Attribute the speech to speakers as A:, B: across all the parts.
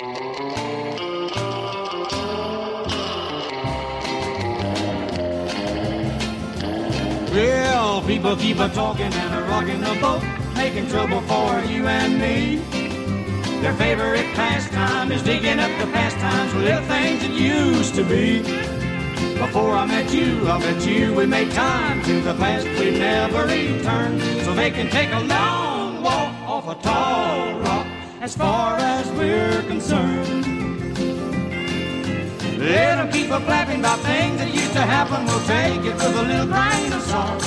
A: Well, people keep a talking and a rocking the boat, making trouble for you and me. Their favorite pastime is digging up the past times with little things that used to be. Before I met you, I met you, we made time to the past we never returned. So they can take a long walk off a tall rock as far as we're concerned. Let them keep a flapping about things that used to happen. We'll take it with a little grain of salt.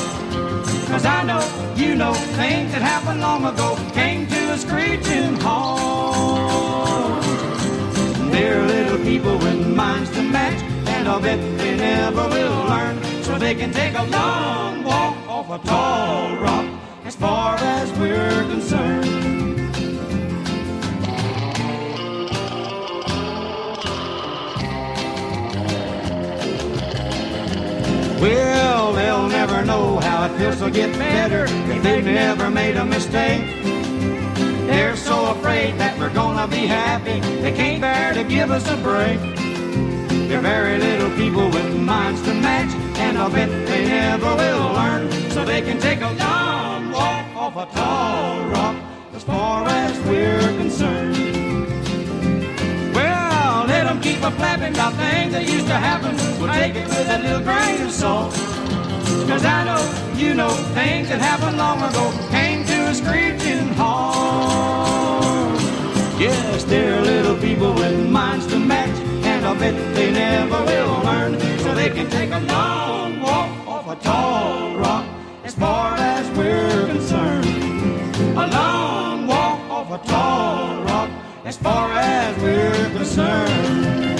A: Cause I know, you know, things that happened long ago came to a screeching halt. They're little people with minds to match, and I'll bet they never will learn. So they can take a long walk Well, they'll never know how it feels to get better if they've never made a mistake. They're so afraid that we're gonna be happy, they can't bear to give us a break. They're very little people with minds to match, and I'll bet they never will learn. So they can take a long walk off a tall rock as far as we're concerned. Well, let them keep a flapping about things that used to happen. Take it with a little grain of salt. Cause I know, you know, things that happened long ago came to a screeching halt. Yes, they're little people with minds to match, and I bet they never will learn. So they can take a long walk off a tall rock as far as we're concerned. A long walk off a tall rock as far as we're concerned.